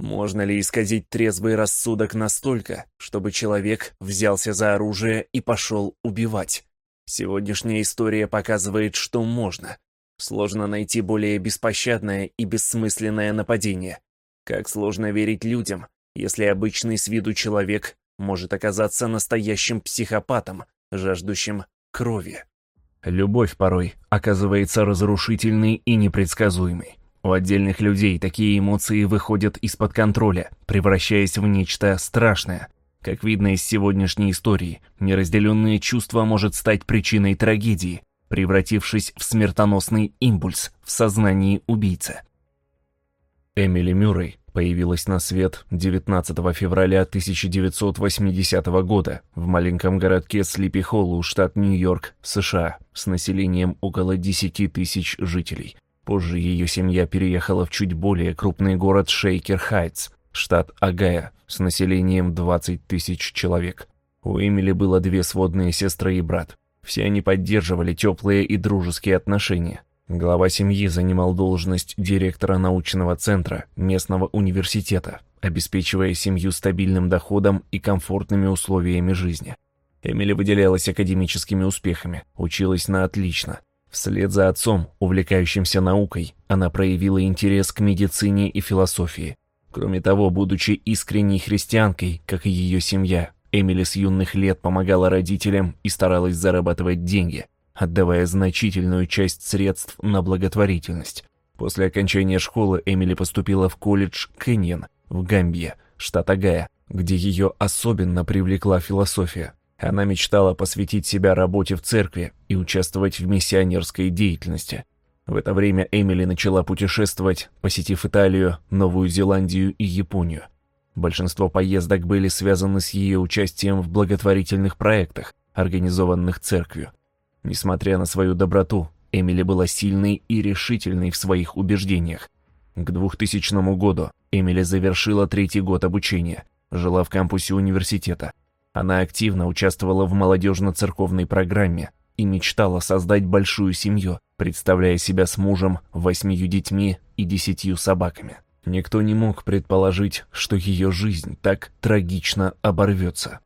Можно ли исказить трезвый рассудок настолько, чтобы человек взялся за оружие и пошел убивать? Сегодняшняя история показывает, что можно. Сложно найти более беспощадное и бессмысленное нападение. Как сложно верить людям, если обычный с виду человек может оказаться настоящим психопатом, жаждущим крови. Любовь порой оказывается разрушительной и непредсказуемой. У отдельных людей такие эмоции выходят из-под контроля, превращаясь в нечто страшное. Как видно из сегодняшней истории, неразделенное чувство может стать причиной трагедии, превратившись в смертоносный импульс в сознании убийцы. Эмили Мюррей появилась на свет 19 февраля 1980 года в маленьком городке Слипи-Холлоу, штат Нью-Йорк, США, с населением около 10 тысяч жителей. Позже ее семья переехала в чуть более крупный город Шейкер-Хайтс, штат Огайо, с населением 20 тысяч человек. У Эмили было две сводные сестры и брат. Все они поддерживали теплые и дружеские отношения. Глава семьи занимал должность директора научного центра местного университета, обеспечивая семью стабильным доходом и комфортными условиями жизни. Эмили выделялась академическими успехами, училась на отлично. Вслед за отцом, увлекающимся наукой, она проявила интерес к медицине и философии. Кроме того, будучи искренней христианкой, как и ее семья, Эмили с юных лет помогала родителям и старалась зарабатывать деньги – отдавая значительную часть средств на благотворительность. После окончания школы Эмили поступила в колледж Кэньон в Гамбье, штат Агая, где ее особенно привлекла философия. Она мечтала посвятить себя работе в церкви и участвовать в миссионерской деятельности. В это время Эмили начала путешествовать, посетив Италию, Новую Зеландию и Японию. Большинство поездок были связаны с ее участием в благотворительных проектах, организованных церковью. Несмотря на свою доброту, Эмили была сильной и решительной в своих убеждениях. К 2000 году Эмили завершила третий год обучения, жила в кампусе университета. Она активно участвовала в молодежно-церковной программе и мечтала создать большую семью, представляя себя с мужем, восьмию детьми и десятью собаками. Никто не мог предположить, что ее жизнь так трагично оборвется.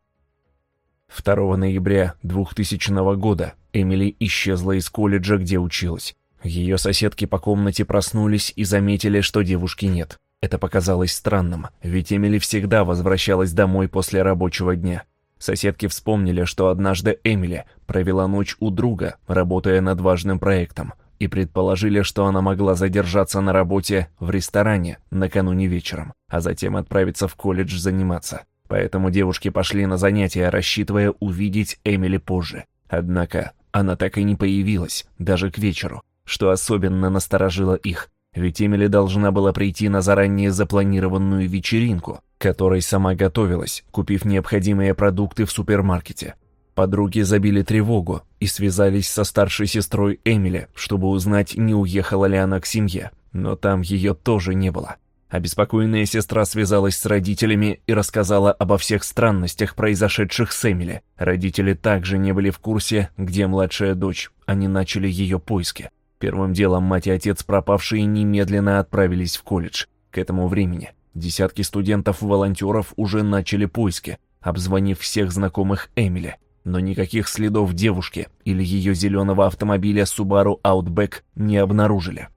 2 ноября 2000 года Эмили исчезла из колледжа, где училась. Ее соседки по комнате проснулись и заметили, что девушки нет. Это показалось странным, ведь Эмили всегда возвращалась домой после рабочего дня. Соседки вспомнили, что однажды Эмили провела ночь у друга, работая над важным проектом, и предположили, что она могла задержаться на работе в ресторане накануне вечером, а затем отправиться в колледж заниматься. Поэтому девушки пошли на занятия, рассчитывая увидеть Эмили позже. Однако она так и не появилась, даже к вечеру, что особенно насторожило их, ведь Эмили должна была прийти на заранее запланированную вечеринку, которой сама готовилась, купив необходимые продукты в супермаркете. Подруги забили тревогу и связались со старшей сестрой Эмили, чтобы узнать, не уехала ли она к семье, но там ее тоже не было. Обеспокоенная сестра связалась с родителями и рассказала обо всех странностях, произошедших с Эмили. Родители также не были в курсе, где младшая дочь. Они начали ее поиски. Первым делом мать и отец пропавшие немедленно отправились в колледж. К этому времени десятки студентов-волонтеров уже начали поиски, обзвонив всех знакомых Эмили. Но никаких следов девушки или ее зеленого автомобиля Subaru Outback не обнаружили.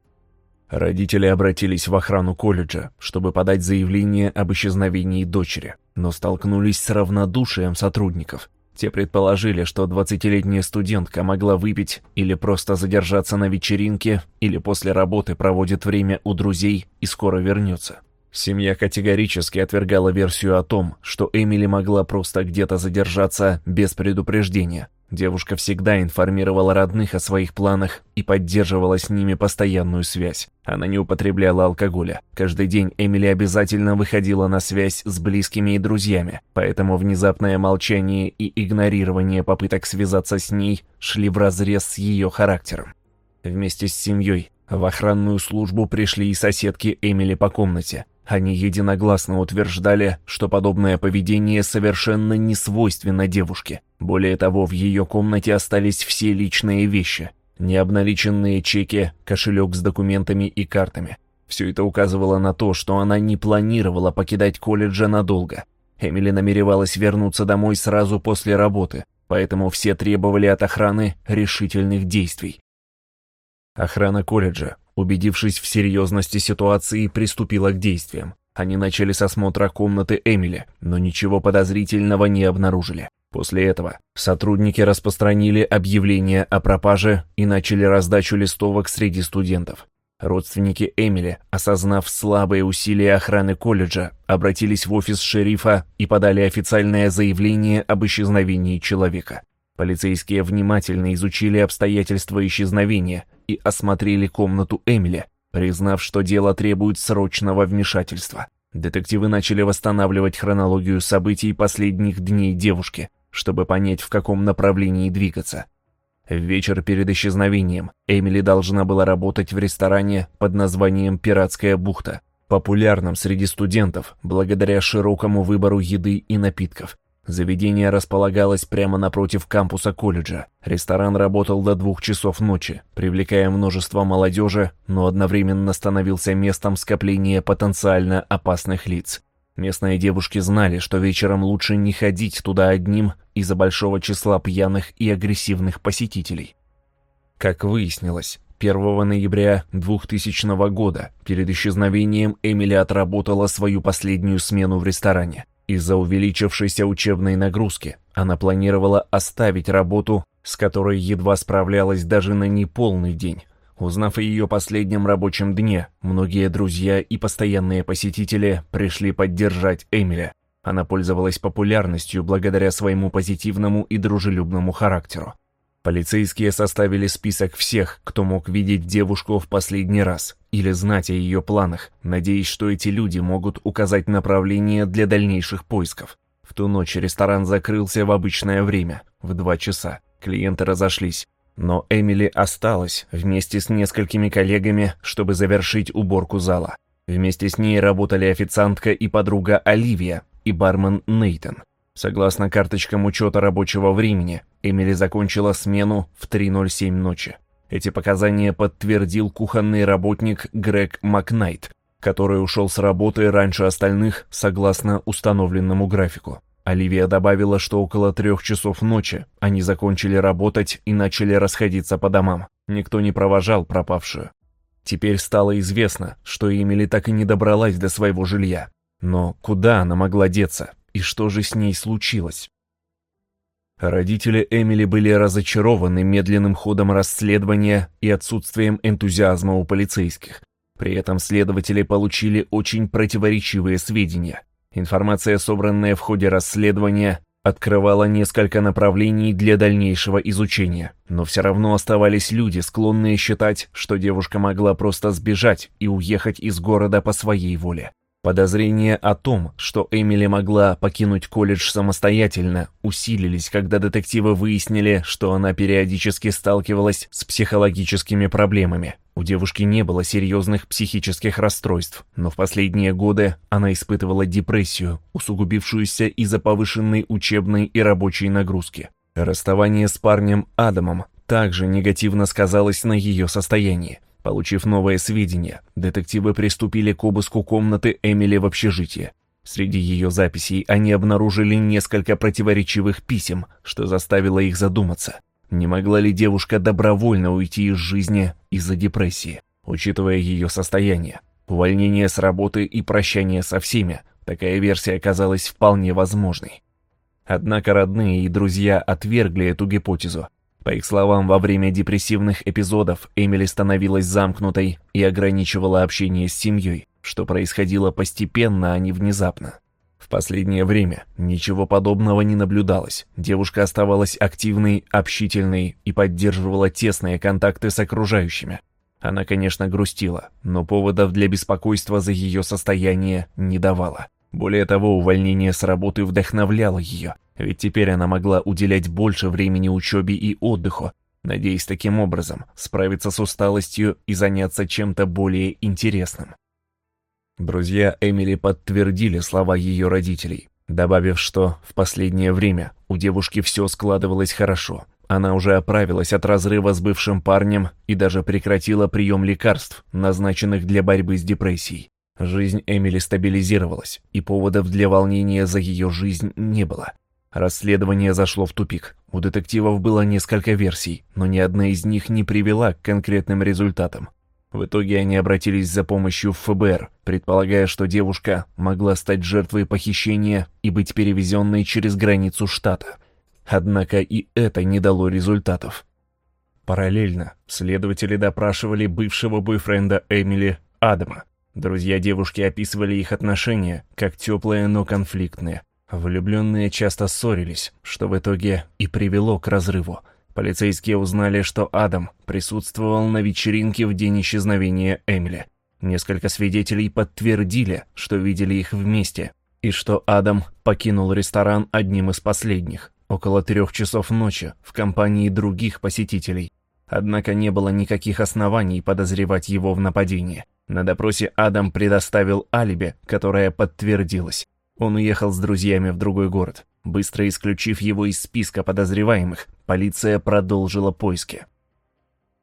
Родители обратились в охрану колледжа, чтобы подать заявление об исчезновении дочери, но столкнулись с равнодушием сотрудников. Те предположили, что 20-летняя студентка могла выпить или просто задержаться на вечеринке, или после работы проводит время у друзей и скоро вернется. Семья категорически отвергала версию о том, что Эмили могла просто где-то задержаться без предупреждения, Девушка всегда информировала родных о своих планах и поддерживала с ними постоянную связь. Она не употребляла алкоголя. Каждый день Эмили обязательно выходила на связь с близкими и друзьями, поэтому внезапное молчание и игнорирование попыток связаться с ней шли вразрез с ее характером. Вместе с семьей в охранную службу пришли и соседки Эмили по комнате. Они единогласно утверждали, что подобное поведение совершенно не свойственно девушке. Более того, в ее комнате остались все личные вещи. Необналиченные чеки, кошелек с документами и картами. Все это указывало на то, что она не планировала покидать колледжа надолго. Эмили намеревалась вернуться домой сразу после работы, поэтому все требовали от охраны решительных действий. Охрана колледжа, убедившись в серьезности ситуации, приступила к действиям. Они начали с осмотра комнаты Эмили, но ничего подозрительного не обнаружили. После этого сотрудники распространили объявление о пропаже и начали раздачу листовок среди студентов. Родственники Эмили, осознав слабые усилия охраны колледжа, обратились в офис шерифа и подали официальное заявление об исчезновении человека. Полицейские внимательно изучили обстоятельства исчезновения и осмотрели комнату Эмили, признав, что дело требует срочного вмешательства. Детективы начали восстанавливать хронологию событий последних дней девушки, чтобы понять, в каком направлении двигаться. В вечер перед исчезновением Эмили должна была работать в ресторане под названием «Пиратская бухта», популярном среди студентов благодаря широкому выбору еды и напитков. Заведение располагалось прямо напротив кампуса колледжа. Ресторан работал до двух часов ночи, привлекая множество молодежи, но одновременно становился местом скопления потенциально опасных лиц. Местные девушки знали, что вечером лучше не ходить туда одним из-за большого числа пьяных и агрессивных посетителей. Как выяснилось, 1 ноября 2000 года перед исчезновением Эмили отработала свою последнюю смену в ресторане. Из-за увеличившейся учебной нагрузки она планировала оставить работу, с которой едва справлялась даже на неполный день, Узнав о ее последнем рабочем дне, многие друзья и постоянные посетители пришли поддержать Эмиля. Она пользовалась популярностью благодаря своему позитивному и дружелюбному характеру. Полицейские составили список всех, кто мог видеть девушку в последний раз или знать о ее планах, надеясь, что эти люди могут указать направление для дальнейших поисков. В ту ночь ресторан закрылся в обычное время, в два часа. Клиенты разошлись. Но Эмили осталась вместе с несколькими коллегами, чтобы завершить уборку зала. Вместе с ней работали официантка и подруга Оливия и бармен Нейтон. Согласно карточкам учета рабочего времени, Эмили закончила смену в 3.07 ночи. Эти показания подтвердил кухонный работник Грег Макнайт, который ушел с работы раньше остальных согласно установленному графику. Оливия добавила, что около трех часов ночи они закончили работать и начали расходиться по домам. Никто не провожал пропавшую. Теперь стало известно, что Эмили так и не добралась до своего жилья. Но куда она могла деться? И что же с ней случилось? Родители Эмили были разочарованы медленным ходом расследования и отсутствием энтузиазма у полицейских. При этом следователи получили очень противоречивые сведения. Информация, собранная в ходе расследования, открывала несколько направлений для дальнейшего изучения, но все равно оставались люди, склонные считать, что девушка могла просто сбежать и уехать из города по своей воле. Подозрения о том, что Эмили могла покинуть колледж самостоятельно, усилились, когда детективы выяснили, что она периодически сталкивалась с психологическими проблемами, у девушки не было серьезных психических расстройств, но в последние годы она испытывала депрессию, усугубившуюся из-за повышенной учебной и рабочей нагрузки. Расставание с парнем Адамом также негативно сказалось на ее состоянии. Получив новые сведения, детективы приступили к обыску комнаты Эмили в общежитии. Среди ее записей они обнаружили несколько противоречивых писем, что заставило их задуматься. Не могла ли девушка добровольно уйти из жизни из-за депрессии? Учитывая ее состояние, увольнение с работы и прощание со всеми, такая версия оказалась вполне возможной. Однако родные и друзья отвергли эту гипотезу. По их словам, во время депрессивных эпизодов Эмили становилась замкнутой и ограничивала общение с семьей, что происходило постепенно, а не внезапно. В последнее время ничего подобного не наблюдалось. Девушка оставалась активной, общительной и поддерживала тесные контакты с окружающими. Она, конечно, грустила, но поводов для беспокойства за ее состояние не давала. Более того, увольнение с работы вдохновляло ее, ведь теперь она могла уделять больше времени учебе и отдыху, надеясь таким образом справиться с усталостью и заняться чем-то более интересным. Друзья Эмили подтвердили слова ее родителей, добавив, что в последнее время у девушки все складывалось хорошо. она уже оправилась от разрыва с бывшим парнем и даже прекратила прием лекарств, назначенных для борьбы с депрессией. Жизнь Эмили стабилизировалась, и поводов для волнения за ее жизнь не было. Расследование зашло в тупик. У детективов было несколько версий, но ни одна из них не привела к конкретным результатам. В итоге они обратились за помощью в ФБР, предполагая, что девушка могла стать жертвой похищения и быть перевезенной через границу штата. Однако и это не дало результатов. Параллельно следователи допрашивали бывшего бойфренда Эмили Адама. Друзья девушки описывали их отношения как теплые, но конфликтные. Влюбленные часто ссорились, что в итоге и привело к разрыву. Полицейские узнали, что Адам присутствовал на вечеринке в день исчезновения Эмили. Несколько свидетелей подтвердили, что видели их вместе, и что Адам покинул ресторан одним из последних, около трех часов ночи, в компании других посетителей. Однако не было никаких оснований подозревать его в нападении. На допросе Адам предоставил алиби, которое подтвердилось. Он уехал с друзьями в другой город. Быстро исключив его из списка подозреваемых, полиция продолжила поиски.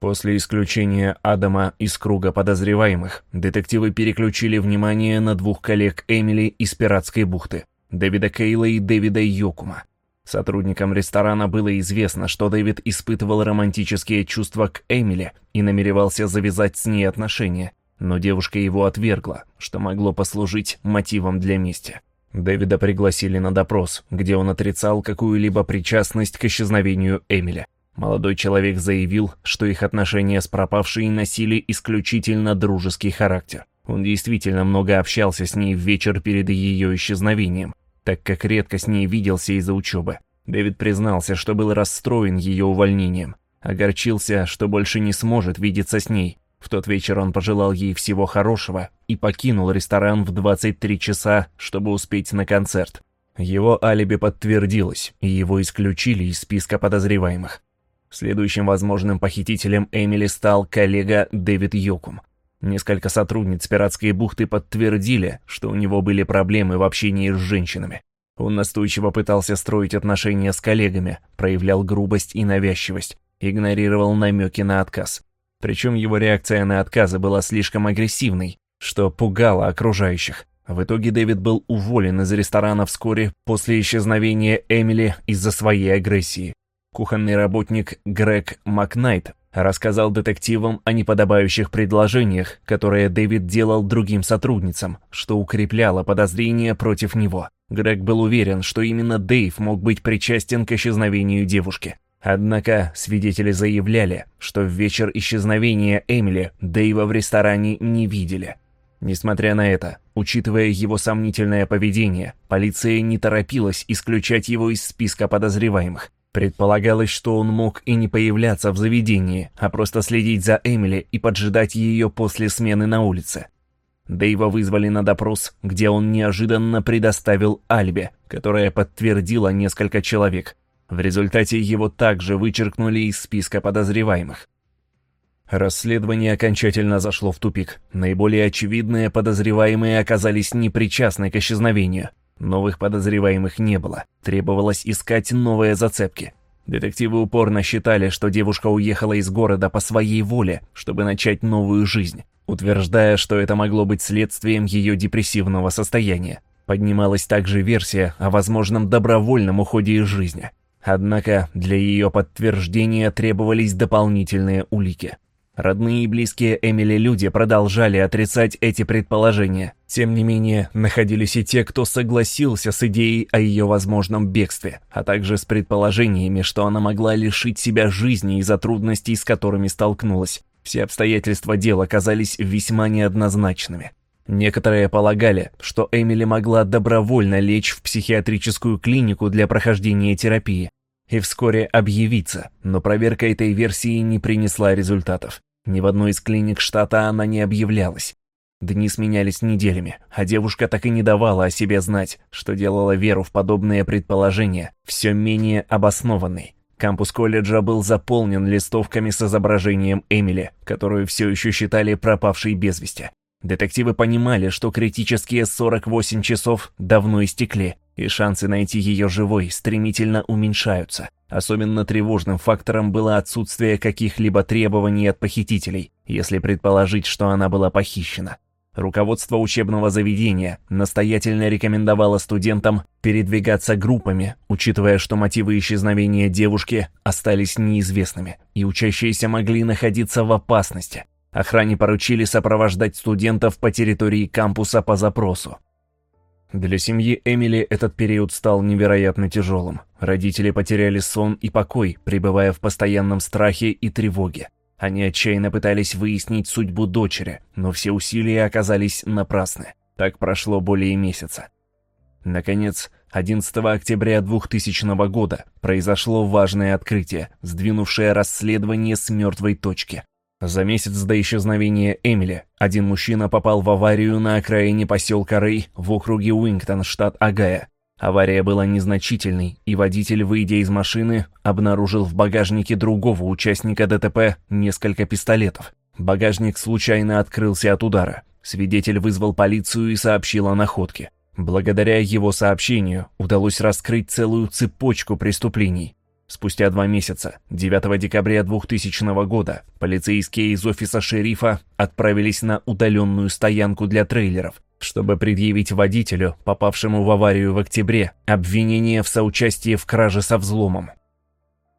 После исключения Адама из круга подозреваемых, детективы переключили внимание на двух коллег Эмили из Пиратской бухты, Дэвида Кейла и Дэвида Йокума. Сотрудникам ресторана было известно, что Дэвид испытывал романтические чувства к Эмили и намеревался завязать с ней отношения, но девушка его отвергла, что могло послужить мотивом для мести. Дэвида пригласили на допрос, где он отрицал какую-либо причастность к исчезновению Эмиля. Молодой человек заявил, что их отношения с пропавшей носили исключительно дружеский характер. Он действительно много общался с ней в вечер перед ее исчезновением, так как редко с ней виделся из-за учебы. Дэвид признался, что был расстроен ее увольнением, огорчился, что больше не сможет видеться с ней, в тот вечер он пожелал ей всего хорошего и покинул ресторан в 23 часа, чтобы успеть на концерт. Его алиби подтвердилось, и его исключили из списка подозреваемых. Следующим возможным похитителем Эмили стал коллега Дэвид Йокум. Несколько сотрудниц пиратской бухты подтвердили, что у него были проблемы в общении с женщинами. Он настойчиво пытался строить отношения с коллегами, проявлял грубость и навязчивость, игнорировал намеки на отказ. Причем его реакция на отказы была слишком агрессивной, что пугало окружающих. В итоге Дэвид был уволен из ресторана вскоре после исчезновения Эмили из-за своей агрессии. Кухонный работник Грег Макнайт рассказал детективам о неподобающих предложениях, которые Дэвид делал другим сотрудницам, что укрепляло подозрения против него. Грег был уверен, что именно Дэйв мог быть причастен к исчезновению девушки. Однако свидетели заявляли, что в вечер исчезновения Эмили Дэйва в ресторане не видели. Несмотря на это, учитывая его сомнительное поведение, полиция не торопилась исключать его из списка подозреваемых. Предполагалось, что он мог и не появляться в заведении, а просто следить за Эмили и поджидать ее после смены на улице. Дэйва вызвали на допрос, где он неожиданно предоставил Альбе, которая подтвердила несколько человек – в результате его также вычеркнули из списка подозреваемых. Расследование окончательно зашло в тупик. Наиболее очевидные подозреваемые оказались непричастны к исчезновению. Новых подозреваемых не было. Требовалось искать новые зацепки. Детективы упорно считали, что девушка уехала из города по своей воле, чтобы начать новую жизнь, утверждая, что это могло быть следствием ее депрессивного состояния. Поднималась также версия о возможном добровольном уходе из жизни – Однако для ее подтверждения требовались дополнительные улики. Родные и близкие Эмили люди продолжали отрицать эти предположения. Тем не менее, находились и те, кто согласился с идеей о ее возможном бегстве, а также с предположениями, что она могла лишить себя жизни из-за трудностей, с которыми столкнулась. Все обстоятельства дела казались весьма неоднозначными. Некоторые полагали, что Эмили могла добровольно лечь в психиатрическую клинику для прохождения терапии и вскоре объявиться, но проверка этой версии не принесла результатов. Ни в одной из клиник штата она не объявлялась. Дни сменялись неделями, а девушка так и не давала о себе знать, что делала веру в подобные предположения все менее обоснованной. Кампус колледжа был заполнен листовками с изображением Эмили, которую все еще считали пропавшей без вести. Детективы понимали, что критические 48 часов давно истекли, и шансы найти ее живой стремительно уменьшаются. Особенно тревожным фактором было отсутствие каких-либо требований от похитителей, если предположить, что она была похищена. Руководство учебного заведения настоятельно рекомендовало студентам передвигаться группами, учитывая, что мотивы исчезновения девушки остались неизвестными, и учащиеся могли находиться в опасности. Охране поручили сопровождать студентов по территории кампуса по запросу. Для семьи Эмили этот период стал невероятно тяжелым. Родители потеряли сон и покой, пребывая в постоянном страхе и тревоге. Они отчаянно пытались выяснить судьбу дочери, но все усилия оказались напрасны. Так прошло более месяца. Наконец, 11 октября 2000 года произошло важное открытие, сдвинувшее расследование с мертвой точки. За месяц до исчезновения Эмили один мужчина попал в аварию на окраине поселка Рэй в округе Уингтон, штат Агая. Авария была незначительной, и водитель, выйдя из машины, обнаружил в багажнике другого участника ДТП несколько пистолетов. Багажник случайно открылся от удара. Свидетель вызвал полицию и сообщил о находке. Благодаря его сообщению удалось раскрыть целую цепочку преступлений. Спустя два месяца, 9 декабря 2000 года, полицейские из офиса шерифа отправились на удаленную стоянку для трейлеров, чтобы предъявить водителю, попавшему в аварию в октябре, обвинение в соучастии в краже со взломом.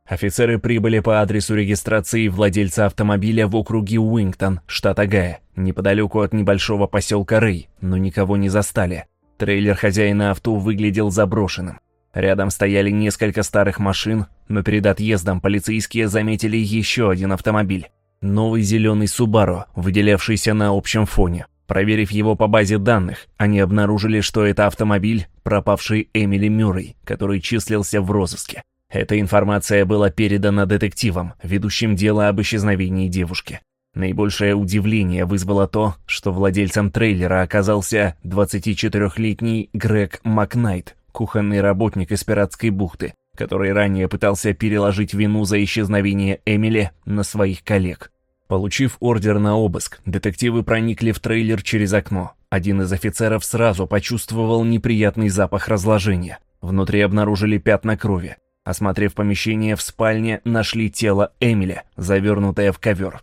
Офицеры прибыли по адресу регистрации владельца автомобиля в округе Уингтон, штат Агая, неподалеку от небольшого поселка Рэй, но никого не застали. Трейлер хозяина авто выглядел заброшенным. Рядом стояли несколько старых машин, но перед отъездом полицейские заметили еще один автомобиль. Новый зеленый Субару, выделявшийся на общем фоне. Проверив его по базе данных, они обнаружили, что это автомобиль, пропавший Эмили Мюррей, который числился в розыске. Эта информация была передана детективам, ведущим дело об исчезновении девушки. Наибольшее удивление вызвало то, что владельцем трейлера оказался 24-летний Грег Макнайт, кухонный работник из пиратской бухты, который ранее пытался переложить вину за исчезновение Эмили на своих коллег. Получив ордер на обыск, детективы проникли в трейлер через окно. Один из офицеров сразу почувствовал неприятный запах разложения. Внутри обнаружили пятна крови. Осмотрев помещение в спальне, нашли тело Эмили, завернутое в ковер.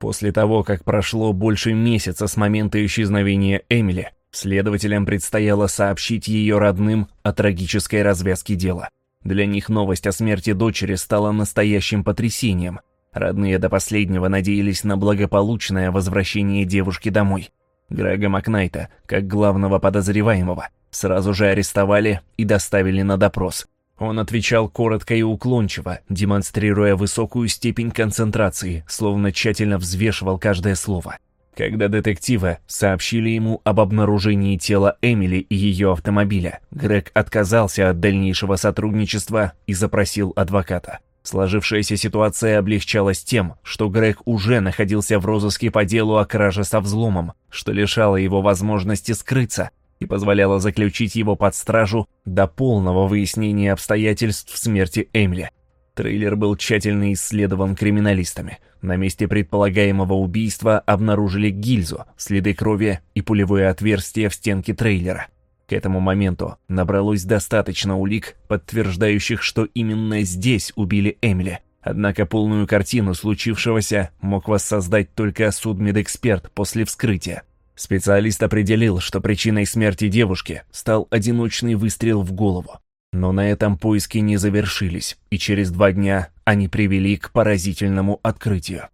После того, как прошло больше месяца с момента исчезновения Эмили, Следователям предстояло сообщить ее родным о трагической развязке дела. Для них новость о смерти дочери стала настоящим потрясением. Родные до последнего надеялись на благополучное возвращение девушки домой. Грега Макнайта, как главного подозреваемого, сразу же арестовали и доставили на допрос. Он отвечал коротко и уклончиво, демонстрируя высокую степень концентрации, словно тщательно взвешивал каждое слово. Когда детективы сообщили ему об обнаружении тела Эмили и ее автомобиля, Грег отказался от дальнейшего сотрудничества и запросил адвоката. Сложившаяся ситуация облегчалась тем, что Грег уже находился в розыске по делу о краже со взломом, что лишало его возможности скрыться и позволяло заключить его под стражу до полного выяснения обстоятельств смерти Эмили. Трейлер был тщательно исследован криминалистами. На месте предполагаемого убийства обнаружили гильзу, следы крови и пулевое отверстие в стенке трейлера. К этому моменту набралось достаточно улик, подтверждающих, что именно здесь убили Эмили. Однако полную картину случившегося мог воссоздать только судмедэксперт после вскрытия. Специалист определил, что причиной смерти девушки стал одиночный выстрел в голову. Но на этом поиски не завершились, и через два дня они привели к поразительному открытию.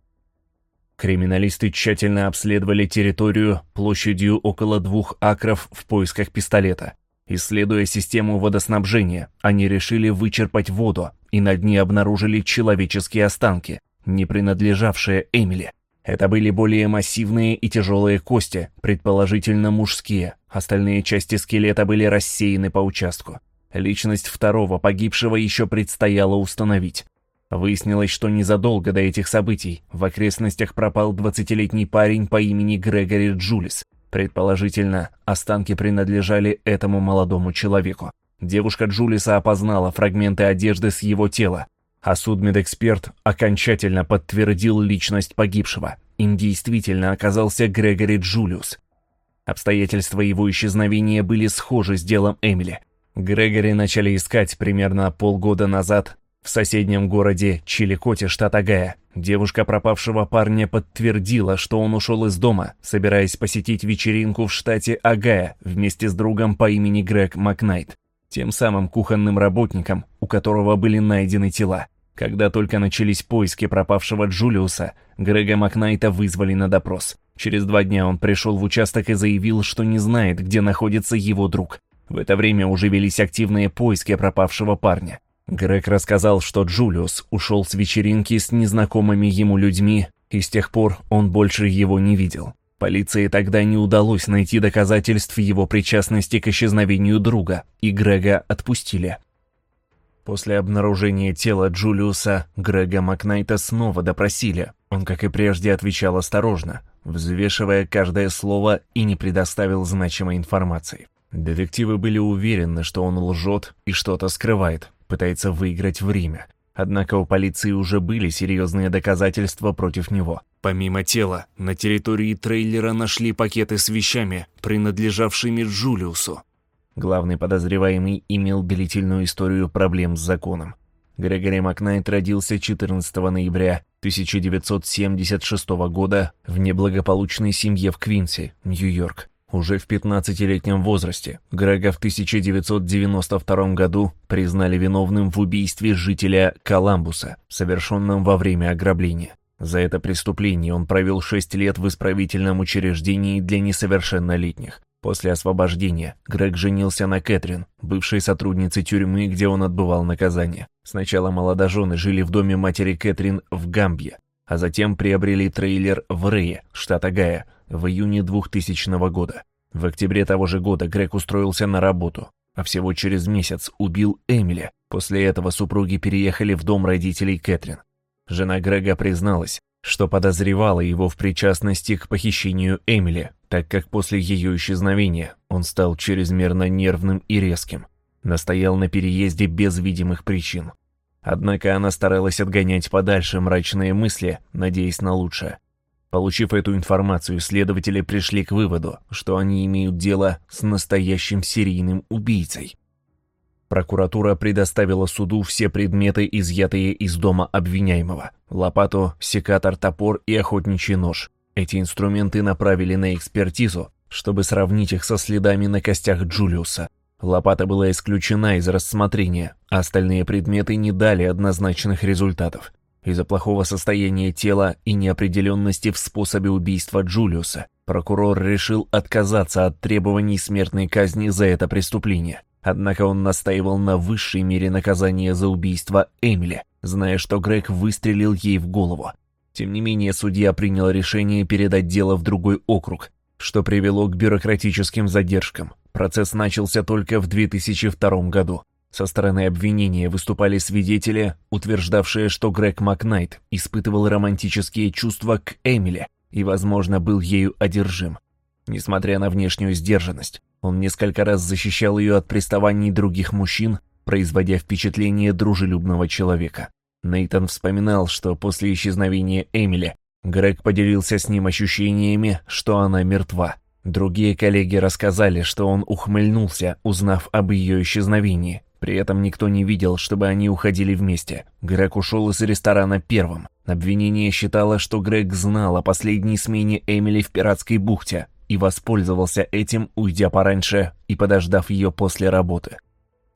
Криминалисты тщательно обследовали территорию площадью около двух акров в поисках пистолета. Исследуя систему водоснабжения, они решили вычерпать воду и на дне обнаружили человеческие останки, не принадлежавшие Эмили. Это были более массивные и тяжелые кости, предположительно мужские. Остальные части скелета были рассеяны по участку. Личность второго погибшего еще предстояло установить. Выяснилось, что незадолго до этих событий в окрестностях пропал 20-летний парень по имени Грегори Джулис. Предположительно, останки принадлежали этому молодому человеку. Девушка Джулиса опознала фрагменты одежды с его тела, а судмедэксперт окончательно подтвердил личность погибшего. Им действительно оказался Грегори Джулиус. Обстоятельства его исчезновения были схожи с делом Эмили. Грегори начали искать примерно полгода назад в соседнем городе Чиликоте, штат Агая. Девушка пропавшего парня подтвердила, что он ушел из дома, собираясь посетить вечеринку в штате Агая вместе с другом по имени Грег Макнайт, тем самым кухонным работником, у которого были найдены тела. Когда только начались поиски пропавшего Джулиуса, Грега Макнайта вызвали на допрос. Через два дня он пришел в участок и заявил, что не знает, где находится его друг. В это время уже велись активные поиски пропавшего парня. Грег рассказал, что Джулиус ушел с вечеринки с незнакомыми ему людьми, и с тех пор он больше его не видел. Полиции тогда не удалось найти доказательств его причастности к исчезновению друга, и Грега отпустили. После обнаружения тела Джулиуса, Грега Макнайта снова допросили. Он, как и прежде, отвечал осторожно, взвешивая каждое слово и не предоставил значимой информации. Детективы были уверены, что он лжет и что-то скрывает, пытается выиграть время. Однако у полиции уже были серьезные доказательства против него. Помимо тела, на территории трейлера нашли пакеты с вещами, принадлежавшими Джулиусу. Главный подозреваемый имел длительную историю проблем с законом. Грегори Макнайт родился 14 ноября 1976 года в неблагополучной семье в Квинсе, Нью-Йорк. Уже в 15-летнем возрасте Грега в 1992 году признали виновным в убийстве жителя Коламбуса, совершенном во время ограбления. За это преступление он провел 6 лет в исправительном учреждении для несовершеннолетних. После освобождения Грег женился на Кэтрин, бывшей сотруднице тюрьмы, где он отбывал наказание. Сначала молодожены жили в доме матери Кэтрин в Гамбье, а затем приобрели трейлер в Рее, штат Агая, в июне 2000 года. В октябре того же года Грег устроился на работу, а всего через месяц убил Эмили. После этого супруги переехали в дом родителей Кэтрин. Жена Грега призналась, что подозревала его в причастности к похищению Эмили, так как после ее исчезновения он стал чрезмерно нервным и резким, настоял на переезде без видимых причин. Однако она старалась отгонять подальше мрачные мысли, надеясь на лучшее. Получив эту информацию, следователи пришли к выводу, что они имеют дело с настоящим серийным убийцей. Прокуратура предоставила суду все предметы, изъятые из дома обвиняемого. Лопату, секатор, топор и охотничий нож. Эти инструменты направили на экспертизу, чтобы сравнить их со следами на костях Джулиуса. Лопата была исключена из рассмотрения, а остальные предметы не дали однозначных результатов. Из-за плохого состояния тела и неопределенности в способе убийства Джулиуса, прокурор решил отказаться от требований смертной казни за это преступление. Однако он настаивал на высшей мере наказания за убийство Эмили, зная, что Грег выстрелил ей в голову. Тем не менее, судья принял решение передать дело в другой округ, что привело к бюрократическим задержкам. Процесс начался только в 2002 году. Со стороны обвинения выступали свидетели, утверждавшие, что Грег Макнайт испытывал романтические чувства к Эмили и, возможно, был ею одержим. Несмотря на внешнюю сдержанность, он несколько раз защищал ее от приставаний других мужчин, производя впечатление дружелюбного человека. Нейтан вспоминал, что после исчезновения Эмили Грег поделился с ним ощущениями, что она мертва. Другие коллеги рассказали, что он ухмыльнулся, узнав об ее исчезновении. При этом никто не видел, чтобы они уходили вместе. Грег ушел из ресторана первым. Обвинение считало, что Грег знал о последней смене Эмили в пиратской бухте, и воспользовался этим, уйдя пораньше и подождав ее после работы.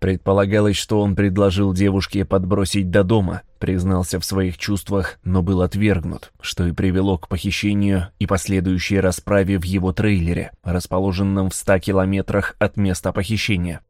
Предполагалось, что он предложил девушке подбросить до дома, признался в своих чувствах, но был отвергнут, что и привело к похищению и последующей расправе в его трейлере, расположенном в 100 километрах от места похищения.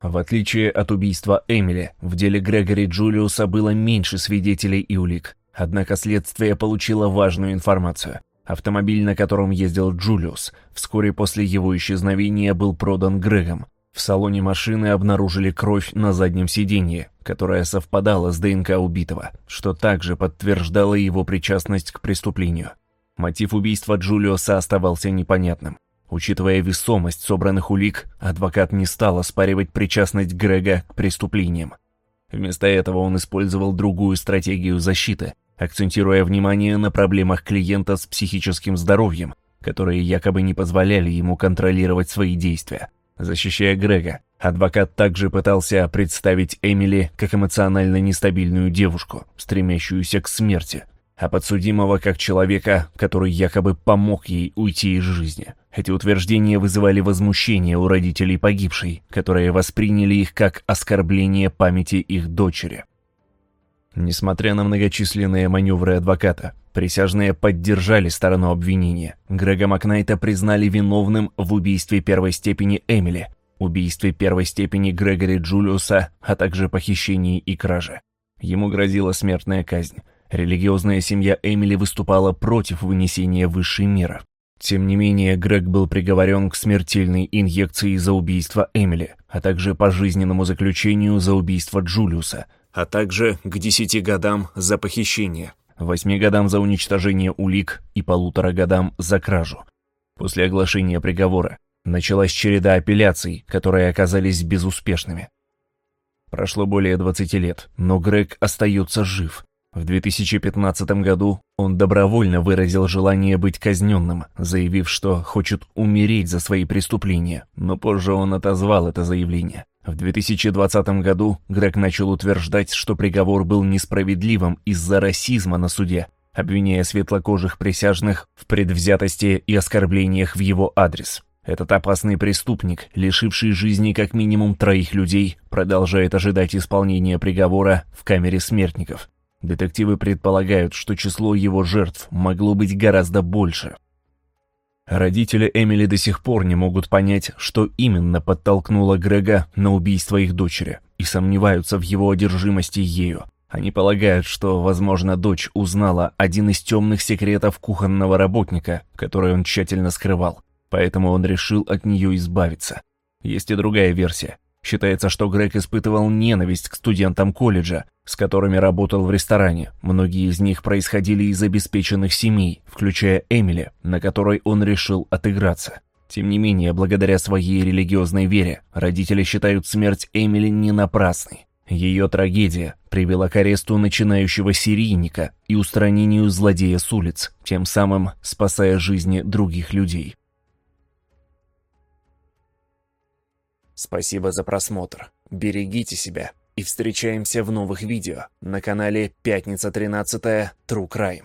В отличие от убийства Эмили, в деле Грегори Джулиуса было меньше свидетелей и улик, однако следствие получило важную информацию. Автомобиль, на котором ездил Джулиус, вскоре после его исчезновения был продан Грегом. В салоне машины обнаружили кровь на заднем сиденье, которая совпадала с ДНК убитого, что также подтверждало его причастность к преступлению. Мотив убийства Джулиуса оставался непонятным. Учитывая весомость собранных улик, адвокат не стал оспаривать причастность Грега к преступлениям. Вместо этого он использовал другую стратегию защиты, акцентируя внимание на проблемах клиента с психическим здоровьем которые якобы не позволяли ему контролировать свои действия. Защищая Грега, адвокат также пытался представить Эмили как эмоционально нестабильную девушку, стремящуюся к смерти, а подсудимого как человека, который якобы помог ей уйти из жизни. Эти утверждения вызывали возмущение у родителей погибшей, которые восприняли их как оскорбление памяти их дочери. Несмотря на многочисленные маневры адвоката, присяжные поддержали сторону обвинения. Грега Макнайта признали виновным в убийстве первой степени Эмили, убийстве первой степени Грегори Джулиуса, а также похищении и краже. Ему грозила смертная казнь. Религиозная семья Эмили выступала против вынесения высшей меры. Тем не менее, Грег был приговорен к смертельной инъекции за убийство Эмили, а также пожизненному заключению за убийство Джулиуса, а также к десяти годам за похищение, восьми годам за уничтожение улик и полутора годам за кражу. После оглашения приговора началась череда апелляций, которые оказались безуспешными. Прошло более 20 лет, но Грег остается жив, в 2015 году он добровольно выразил желание быть казненным, заявив, что хочет умереть за свои преступления, но позже он отозвал это заявление. В 2020 году Грег начал утверждать, что приговор был несправедливым из-за расизма на суде, обвиняя светлокожих присяжных в предвзятости и оскорблениях в его адрес. Этот опасный преступник, лишивший жизни как минимум троих людей, продолжает ожидать исполнения приговора в камере смертников. Детективы предполагают, что число его жертв могло быть гораздо больше. Родители Эмили до сих пор не могут понять, что именно подтолкнуло Грега на убийство их дочери, и сомневаются в его одержимости ею. Они полагают, что, возможно, дочь узнала один из темных секретов кухонного работника, который он тщательно скрывал, поэтому он решил от нее избавиться. Есть и другая версия. Считается, что Грег испытывал ненависть к студентам колледжа, с которыми работал в ресторане. Многие из них происходили из обеспеченных семей, включая Эмили, на которой он решил отыграться. Тем не менее, благодаря своей религиозной вере, родители считают смерть Эмили не напрасной. Ее трагедия привела к аресту начинающего серийника и устранению злодея с улиц, тем самым спасая жизни других людей. Спасибо за просмотр. Берегите себя и встречаемся в новых видео на канале «Пятница 13 True Crime».